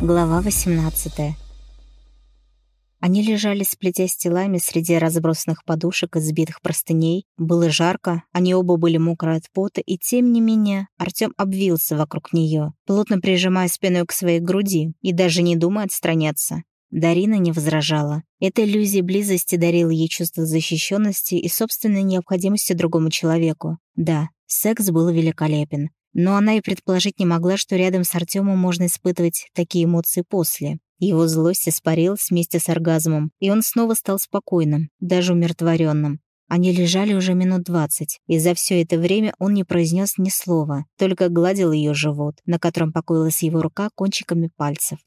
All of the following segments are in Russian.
Глава 18 Они лежали, сплетясь телами среди разбросанных подушек и сбитых простыней. Было жарко, они оба были мокры от пота, и тем не менее Артём обвился вокруг неё, плотно прижимая спиной к своей груди и даже не думая отстраняться. Дарина не возражала. Эта иллюзия близости дарила ей чувство защищенности и собственной необходимости другому человеку. Да, секс был великолепен. Но она и предположить не могла, что рядом с Артемом можно испытывать такие эмоции после. Его злость испарилась вместе с оргазмом, и он снова стал спокойным, даже умиротворенным. Они лежали уже минут двадцать, и за все это время он не произнес ни слова, только гладил ее живот, на котором покоилась его рука кончиками пальцев.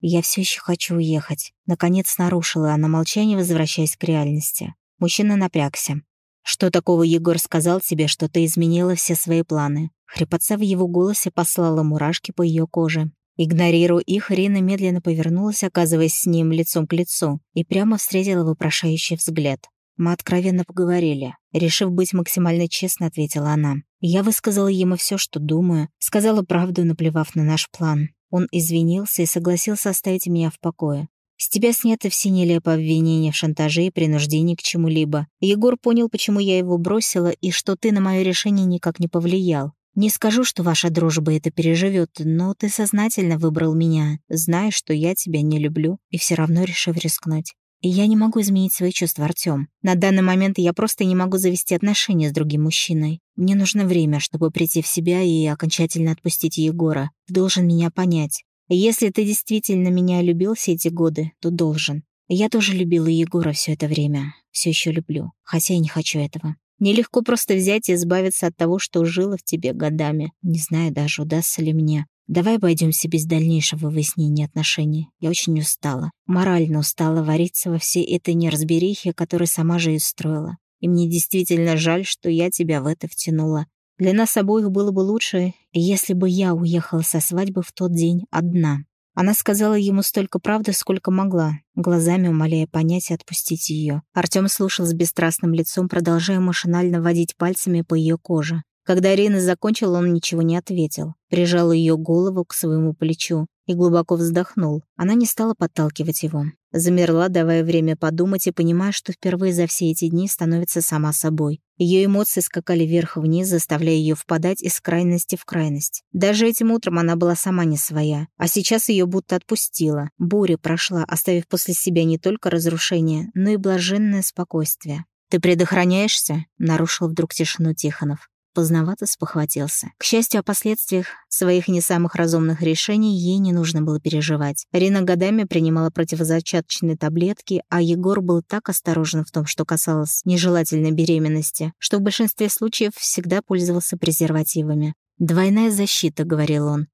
«Я все еще хочу уехать», — наконец нарушила она молчание, возвращаясь к реальности. Мужчина напрягся. «Что такого Егор сказал тебе, что ты изменила все свои планы?» Хрипотца в его голосе послала мурашки по ее коже. Игнорируя их, Рина медленно повернулась, оказываясь с ним лицом к лицу, и прямо встретила вопрошающий взгляд. Мы откровенно поговорили. Решив быть максимально честной, ответила она. Я высказала ему все, что думаю, сказала правду, наплевав на наш план. Он извинился и согласился оставить меня в покое. С тебя сняты все нелепые обвинения в шантаже и принуждении к чему-либо. Егор понял, почему я его бросила, и что ты на мое решение никак не повлиял. Не скажу, что ваша дружба это переживет, но ты сознательно выбрал меня, зная, что я тебя не люблю, и все равно решив рискнуть. И я не могу изменить свои чувства, Артём. На данный момент я просто не могу завести отношения с другим мужчиной. Мне нужно время, чтобы прийти в себя и окончательно отпустить Егора. Ты должен меня понять. Если ты действительно меня любил все эти годы, то должен. Я тоже любила Егора все это время. Все еще люблю, хотя и не хочу этого. Нелегко просто взять и избавиться от того, что жило в тебе годами. Не знаю даже, удастся ли мне. Давай обойдемся без дальнейшего выяснения отношений. Я очень устала. Морально устала вариться во всей этой неразберихе, которую сама же и строила. И мне действительно жаль, что я тебя в это втянула. Для нас обоих было бы лучше, если бы я уехала со свадьбы в тот день одна. Она сказала ему столько правды, сколько могла, глазами умоляя понять и отпустить ее. Артем слушал с бесстрастным лицом, продолжая машинально водить пальцами по ее коже. Когда Арина закончила, он ничего не ответил. Прижал ее голову к своему плечу и глубоко вздохнул. Она не стала подталкивать его. Замерла, давая время подумать и понимая, что впервые за все эти дни становится сама собой. Ее эмоции скакали вверх-вниз, заставляя ее впадать из крайности в крайность. Даже этим утром она была сама не своя, а сейчас ее будто отпустила. Буря прошла, оставив после себя не только разрушение, но и блаженное спокойствие. «Ты предохраняешься?» — нарушил вдруг тишину Тихонов поздновато спохватился. К счастью, о последствиях своих не самых разумных решений ей не нужно было переживать. Рина годами принимала противозачаточные таблетки, а Егор был так осторожен в том, что касалось нежелательной беременности, что в большинстве случаев всегда пользовался презервативами. «Двойная защита», — говорил он.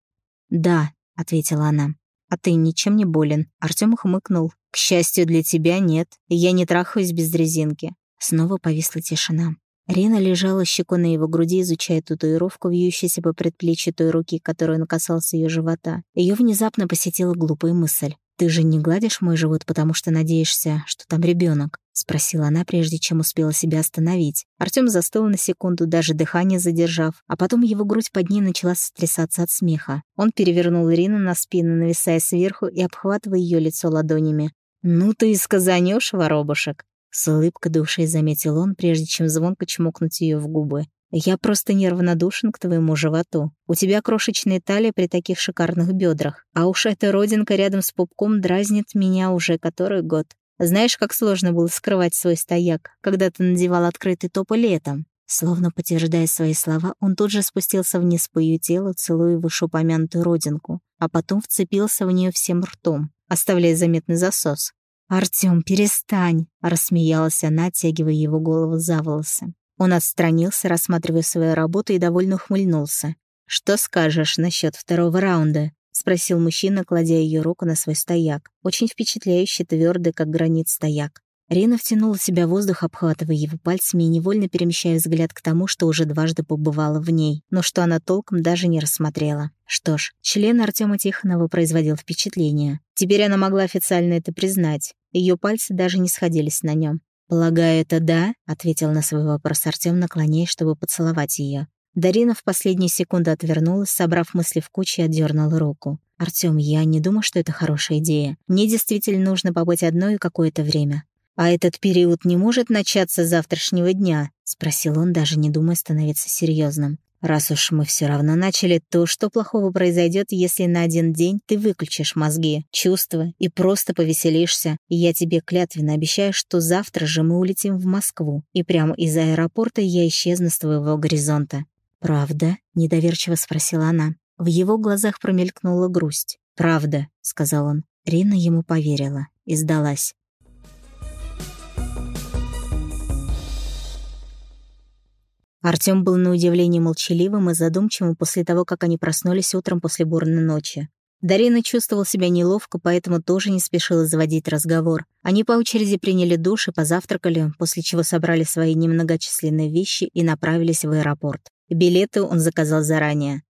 «Да», — ответила она. «А ты ничем не болен?» Артём хмыкнул. «К счастью для тебя, нет. Я не трахаюсь без резинки». Снова повисла тишина. Рина лежала щекой на его груди, изучая татуировку, вьющуюся по предплечью той руки, которой он касался ее живота. Ее внезапно посетила глупая мысль. «Ты же не гладишь мой живот, потому что надеешься, что там ребенок? спросила она, прежде чем успела себя остановить. Артём застыл на секунду, даже дыхание задержав, а потом его грудь под ней начала сотрясаться от смеха. Он перевернул Рину на спину, нависая сверху и обхватывая ее лицо ладонями. «Ну ты и сказанёшь, воробушек!» С улыбкой души заметил он, прежде чем звонко чмокнуть ее в губы. «Я просто неравнодушен к твоему животу. У тебя крошечная талия при таких шикарных бедрах, а уж эта родинка рядом с пупком дразнит меня уже который год. Знаешь, как сложно было скрывать свой стояк, когда ты надевал открытый топ летом?» Словно подтверждая свои слова, он тут же спустился вниз по ее телу, целуя вышеупомянутую родинку, а потом вцепился в нее всем ртом, оставляя заметный засос. «Артём, перестань!» — рассмеялась она, оттягивая его голову за волосы. Он отстранился, рассматривая свою работу, и довольно ухмыльнулся. «Что скажешь насчет второго раунда?» — спросил мужчина, кладя ее руку на свой стояк. Очень впечатляющий, твердый, как гранит стояк. Рина втянула в себя воздух, обхватывая его пальцами и невольно перемещая взгляд к тому, что уже дважды побывало в ней, но что она толком даже не рассмотрела. Что ж, член Артема Тихонова производил впечатление. Теперь она могла официально это признать. Ее пальцы даже не сходились на нем. «Полагаю, это да?» — ответил на свой вопрос Артем, наклоняясь, чтобы поцеловать ее. Дарина в последние секунды отвернулась, собрав мысли в кучу и отдернула руку. «Артём, я не думаю, что это хорошая идея. Мне действительно нужно побыть одной какое-то время». «А этот период не может начаться с завтрашнего дня?» — спросил он, даже не думая становиться серьезным. Раз уж мы все равно начали, то что плохого произойдет, если на один день ты выключишь мозги, чувства и просто повеселишься? И я тебе клятвенно обещаю, что завтра же мы улетим в Москву, и прямо из аэропорта я исчезну с твоего горизонта. «Правда?» — недоверчиво спросила она. В его глазах промелькнула грусть. «Правда», — сказал он. Рина ему поверила и сдалась. Артём был на удивление молчаливым и задумчивым после того, как они проснулись утром после бурной ночи. Дарина чувствовал себя неловко, поэтому тоже не спешила заводить разговор. Они по очереди приняли душ и позавтракали, после чего собрали свои немногочисленные вещи и направились в аэропорт. Билеты он заказал заранее.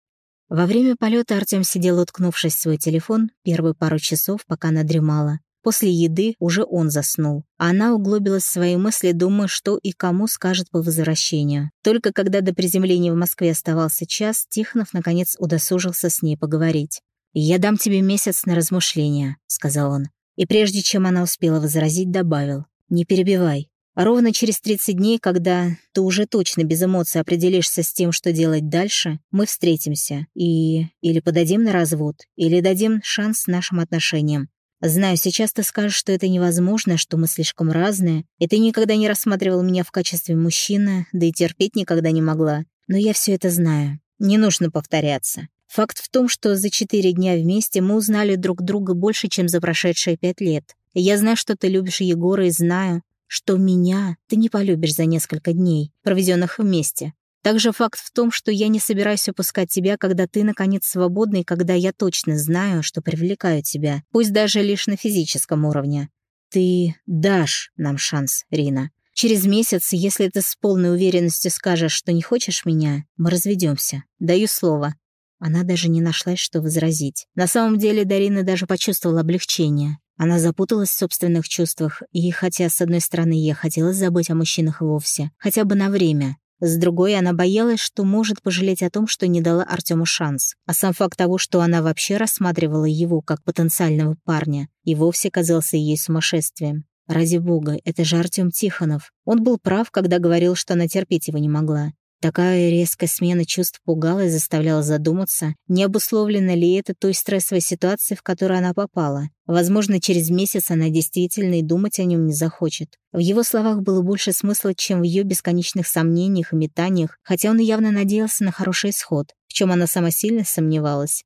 Во время полета Артём сидел, уткнувшись в свой телефон, первые пару часов, пока она дремала. После еды уже он заснул. Она углубилась в свои мысли, думая, что и кому скажет по возвращению. Только когда до приземления в Москве оставался час, Тихонов наконец удосужился с ней поговорить. «Я дам тебе месяц на размышления», — сказал он. И прежде чем она успела возразить, добавил. «Не перебивай. Ровно через 30 дней, когда ты уже точно без эмоций определишься с тем, что делать дальше, мы встретимся и или подадим на развод, или дадим шанс нашим отношениям. Знаю, сейчас ты скажешь, что это невозможно, что мы слишком разные, и ты никогда не рассматривал меня в качестве мужчины, да и терпеть никогда не могла. Но я все это знаю. Не нужно повторяться. Факт в том, что за четыре дня вместе мы узнали друг друга больше, чем за прошедшие пять лет. Я знаю, что ты любишь Егора, и знаю, что меня ты не полюбишь за несколько дней, проведенных вместе. Также факт в том, что я не собираюсь упускать тебя, когда ты, наконец, свободна, когда я точно знаю, что привлекаю тебя, пусть даже лишь на физическом уровне. Ты дашь нам шанс, Рина. Через месяц, если ты с полной уверенностью скажешь, что не хочешь меня, мы разведемся. Даю слово. Она даже не нашлась, что возразить. На самом деле Дарина даже почувствовала облегчение. Она запуталась в собственных чувствах, и хотя, с одной стороны, ей хотелось забыть о мужчинах вовсе, хотя бы на время, с другой, она боялась, что может пожалеть о том, что не дала Артему шанс. А сам факт того, что она вообще рассматривала его как потенциального парня, и вовсе казался ей сумасшествием. Ради бога, это же Артем Тихонов. Он был прав, когда говорил, что она терпеть его не могла. Такая резкая смена чувств пугала и заставляла задуматься, не обусловлена ли это той стрессовой ситуацией, в которую она попала. Возможно, через месяц она действительно и думать о нем не захочет. В его словах было больше смысла, чем в ее бесконечных сомнениях и метаниях, хотя он явно надеялся на хороший исход, в чем она сама сильно сомневалась.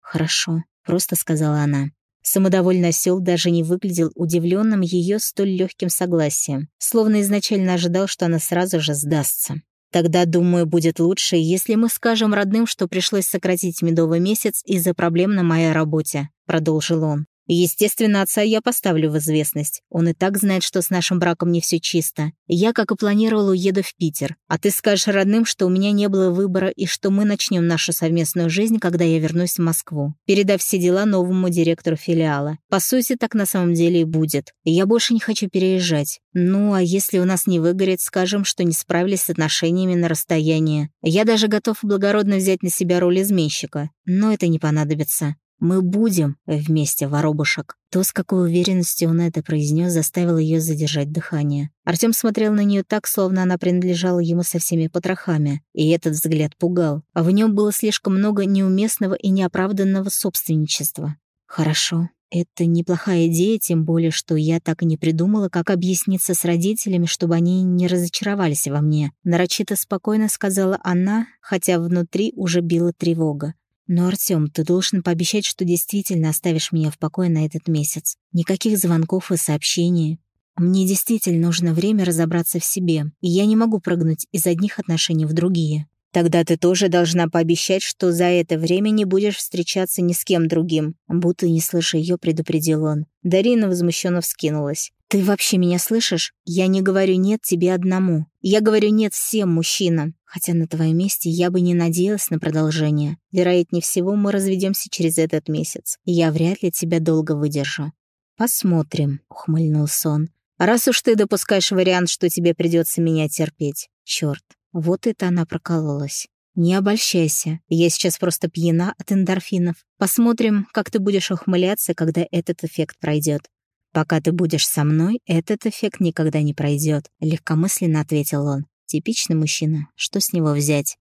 «Хорошо», — просто сказала она. Самодовольный осел даже не выглядел удивленным ее столь легким согласием, словно изначально ожидал, что она сразу же сдастся. Тогда, думаю, будет лучше, если мы скажем родным, что пришлось сократить медовый месяц из-за проблем на моей работе», — продолжил он. Естественно, отца я поставлю в известность. Он и так знает, что с нашим браком не все чисто. Я, как и планировал, уеду в Питер. А ты скажешь родным, что у меня не было выбора и что мы начнем нашу совместную жизнь, когда я вернусь в Москву, передав все дела новому директору филиала. По сути, так на самом деле и будет. я больше не хочу переезжать. Ну, а если у нас не выгорит, скажем, что не справились с отношениями на расстоянии. Я даже готов благородно взять на себя роль изменщика. Но это не понадобится. Мы будем вместе, воробушек. То, с какой уверенностью он это произнес, заставил ее задержать дыхание. Артем смотрел на нее так, словно она принадлежала ему со всеми потрохами, и этот взгляд пугал. А в нем было слишком много неуместного и неоправданного собственничества. Хорошо. Это неплохая идея, тем более, что я так и не придумала, как объясниться с родителями, чтобы они не разочаровались во мне. Нарочито спокойно сказала она, хотя внутри уже била тревога. Но, Артём, ты должен пообещать, что действительно оставишь меня в покое на этот месяц. Никаких звонков и сообщений. Мне действительно нужно время разобраться в себе, и я не могу прыгнуть из одних отношений в другие. Тогда ты тоже должна пообещать, что за это время не будешь встречаться ни с кем другим. Будто не слыша ее, предупредил он. Дарина возмущенно вскинулась. «Ты вообще меня слышишь? Я не говорю «нет» тебе одному. Я говорю «нет» всем мужчинам. Хотя на твоем месте я бы не надеялась на продолжение. Вероятнее всего, мы разведемся через этот месяц. я вряд ли тебя долго выдержу». «Посмотрим», — ухмыльнулся он. «Раз уж ты допускаешь вариант, что тебе придется меня терпеть. Черт, вот это она прокололась. «Не обольщайся. Я сейчас просто пьяна от эндорфинов. Посмотрим, как ты будешь ухмыляться, когда этот эффект пройдет. «Пока ты будешь со мной, этот эффект никогда не пройдет», — легкомысленно ответил он. Типичный мужчина. Что с него взять?